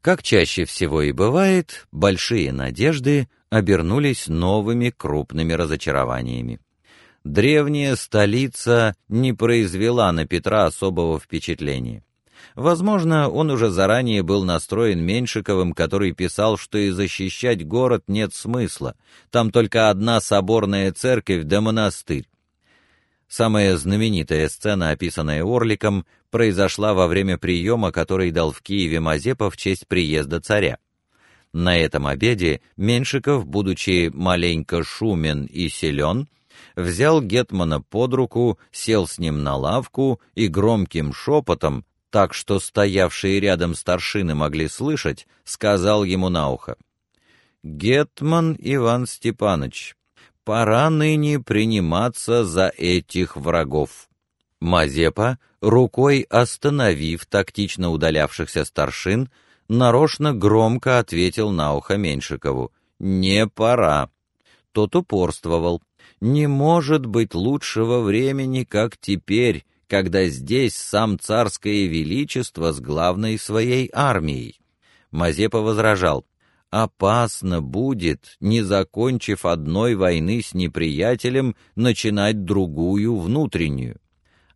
Как чаще всего и бывает, большие надежды обернулись новыми крупными разочарованиями. Древняя столица не произвела на Петра особого впечатления. Возможно, он уже заранее был настроен Меншиковым, который писал, что и защищать город нет смысла. Там только одна соборная церковь да монастырь. Самая знаменитая сцена, описанная Орликом, произошла во время приема, который дал в Киеве Мазепа в честь приезда царя. На этом обеде Меншиков, будучи маленько шумен и силен, взял гетмана под руку, сел с ним на лавку и громким шепотом, так что стоявшие рядом старшины могли слышать, сказал ему на ухо: "Гетман Иван Степанович, пора ныне приниматься за этих врагов. Мазепа, рукой остановив тактично удалявшихся старшин, нарочно громко ответил на ухо Меншикову: "Не пора". Тот упорствовал: "Не может быть лучшего времени, как теперь, когда здесь сам царское величество с главной своей армией". Мазепа возражал: Опасно будет, не закончив одной войны с неприятелем, начинать другую внутреннюю.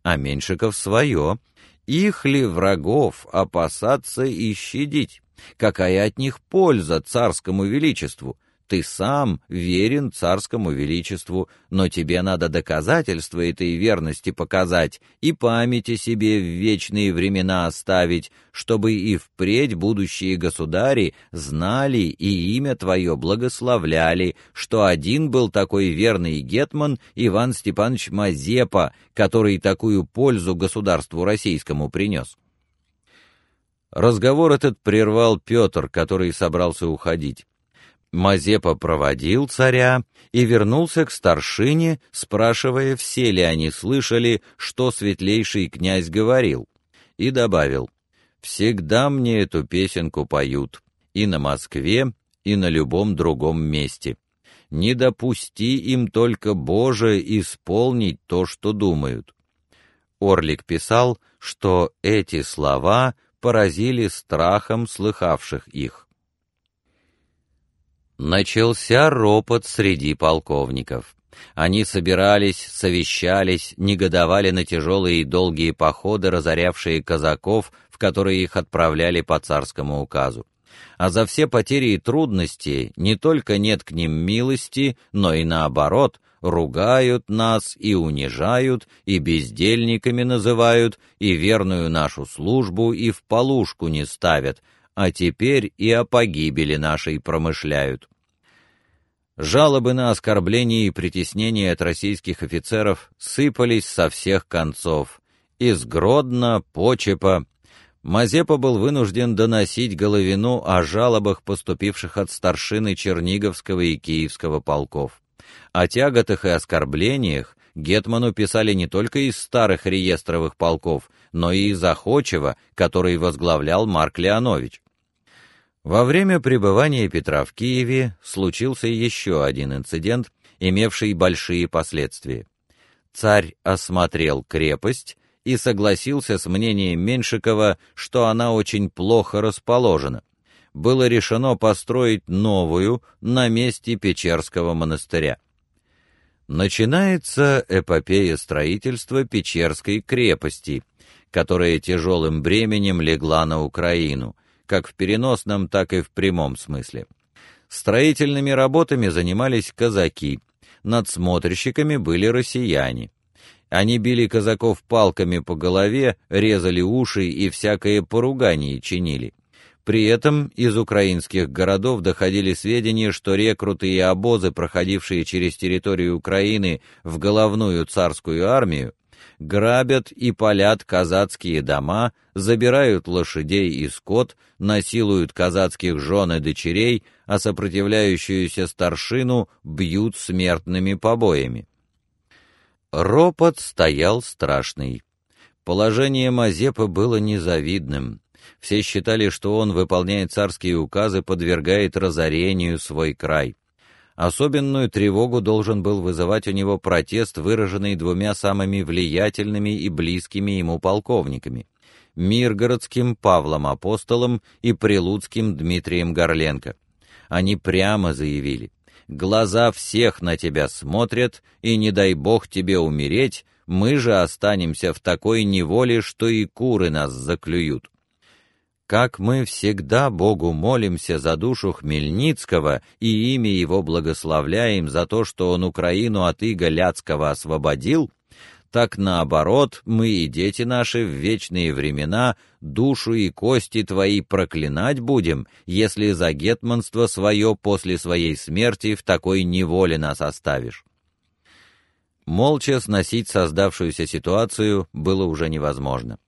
А Меншиков свое. Их ли врагов опасаться и щадить? Какая от них польза царскому величеству? Ты сам верен царскому величеству, но тебе надо доказательства этой верности показать и памяти себе в вечные времена оставить, чтобы и впредь будущие государи знали и имя твое благословляли, что один был такой верный гетман Иван Степанович Мазепа, который такую пользу государству российскому принес. Разговор этот прервал Петр, который собрался уходить. Мазепа проводил царя и вернулся к старшине, спрашивая, все ли они слышали, что светлейший князь говорил, и добавил: "Всегда мне эту песенку поют и на Москве, и на любом другом месте. Не допусти им только Боже исполнить то, что думают". Орлик писал, что эти слова поразили страхом слыхавших их. Начался ропот среди полковников. Они собирались, совещались, негодовали на тяжелые и долгие походы, разорявшие казаков, в которые их отправляли по царскому указу. А за все потери и трудности не только нет к ним милости, но и наоборот, ругают нас и унижают, и бездельниками называют, и верную нашу службу и в полушку не ставят, а теперь и о погибели нашей промышляют. Жалобы на оскорбления и притеснения от российских офицеров сыпались со всех концов. Из Гродно, Почепа. Мазепа был вынужден доносить Головину о жалобах, поступивших от старшины Черниговского и Киевского полков. О тяготах и оскорблениях гетману писали не только из старых реестровых полков, но и из Охочева, который возглавлял Марк Леонович. Во время пребывания Петра в Киеве случился еще один инцидент, имевший большие последствия. Царь осмотрел крепость и согласился с мнением Меншикова, что она очень плохо расположена. Было решено построить новую на месте Печерского монастыря. Начинается эпопея строительства Печерской крепости, которая тяжелым бременем легла на Украину как в переносном, так и в прямом смысле. Строительными работами занимались казаки, надсмотрщиками были россияне. Они били казаков палками по голове, резали уши и всякое поругание чинили. При этом из украинских городов доходили сведения, что рекруты и обозы, проходившие через территорию Украины в головную царскую армию, грабят и палят казацкие дома, забирают лошадей и скот, насилуют казацких жен и дочерей, а сопротивляющуюся старшину бьют смертными побоями. Ропот стоял страшный. Положение Мазепы было незавидным. Все считали, что он, выполняя царские указы, подвергает разорению свой край. Особенную тревогу должен был вызывать у него протест, выраженный двумя самыми влиятельными и близкими ему полковниками Миргородским Павлом Апостолом и Прилуцким Дмитрием Горленко. Они прямо заявили: глаза всех на тебя смотрят, и не дай бог тебе умереть, мы же останемся в такой неволе, что и куры нас заклюют. Как мы всегда Богу молимся за душу Хмельницкого и имя его благословляем за то, что он Украину от ига ляцкого освободил, так наоборот, мы и дети наши в вечные времена душу и кости твои проклинать будем, если за гетманство свое после своей смерти в такой неволе нас оставишь. Молча сносить создавшуюся ситуацию было уже невозможно.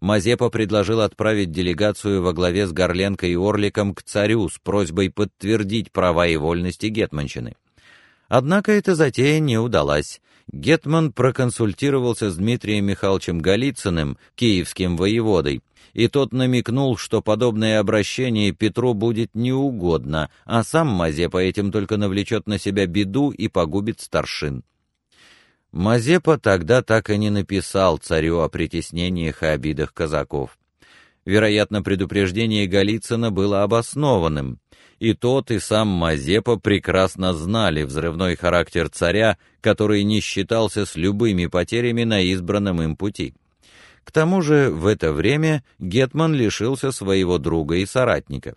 Мазепа предложил отправить делегацию во главе с Горленко и Орликом к царю с просьбой подтвердить права и вольности гетманщины. Однако эта затея не удалась. Гетман проконсультировался с Дмитрием Михайловичем Голицыным, киевским воеводой, и тот намекнул, что подобное обращение Петру будет неугодно, а сам Мазепа этим только навлечет на себя беду и погубит старшин. Мазепа тогда так и не написал царю о притеснениях и обидах казаков. Вероятно, предупреждение Голицына было обоснованным, и тот, и сам Мазепа прекрасно знали взрывной характер царя, который не считался с любыми потерями на избранном им пути. К тому же в это время гетман лишился своего друга и соратника.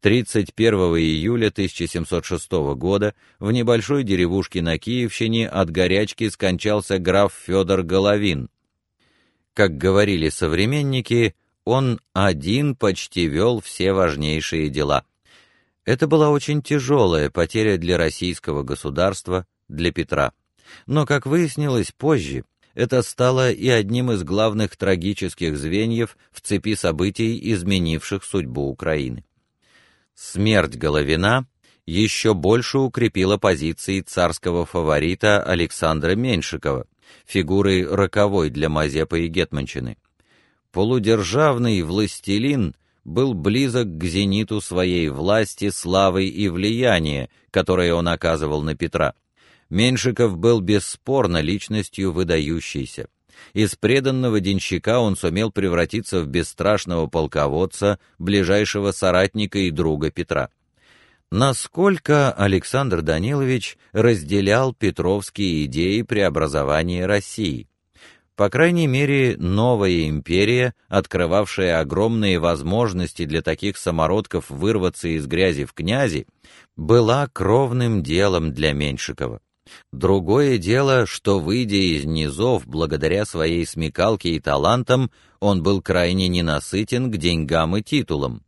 31 июля 1706 года в небольшой деревушке на Киевщине от горячки скончался граф Федор Головин. Как говорили современники, он один почти вел все важнейшие дела. Это была очень тяжелая потеря для российского государства, для Петра. Но, как выяснилось позже, это стало и одним из главных трагических звеньев в цепи событий, изменивших судьбу Украины. Смерть Головина еще больше укрепила позиции царского фаворита Александра Меньшикова, фигуры роковой для Мазепы и гетманщины. Полудержавный властелин был близок к зениту своей власти, славы и влияния, которое он оказывал на Петра. Меньшиков был бесспорно личностью выдающейся. Из преданного денщика он сумел превратиться в бесстрашного полководца, ближайшего соратника и друга Петра. Насколько Александр Данилович разделял петровские идеи преобразования России? По крайней мере, новая империя, открывавшая огромные возможности для таких самородков вырваться из грязи в князи, была кровным делом для Меньшикова. Другое дело, что выйдя из низов благодаря своей смекалке и талантам, он был крайне ненасытен к деньгам и титулам.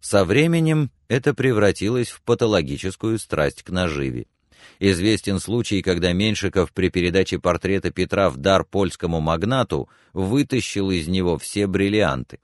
Со временем это превратилось в патологическую страсть к наживе. Известен случай, когда Меншиков при передаче портрета Петра в дар польскому магнату вытащил из него все бриллианты.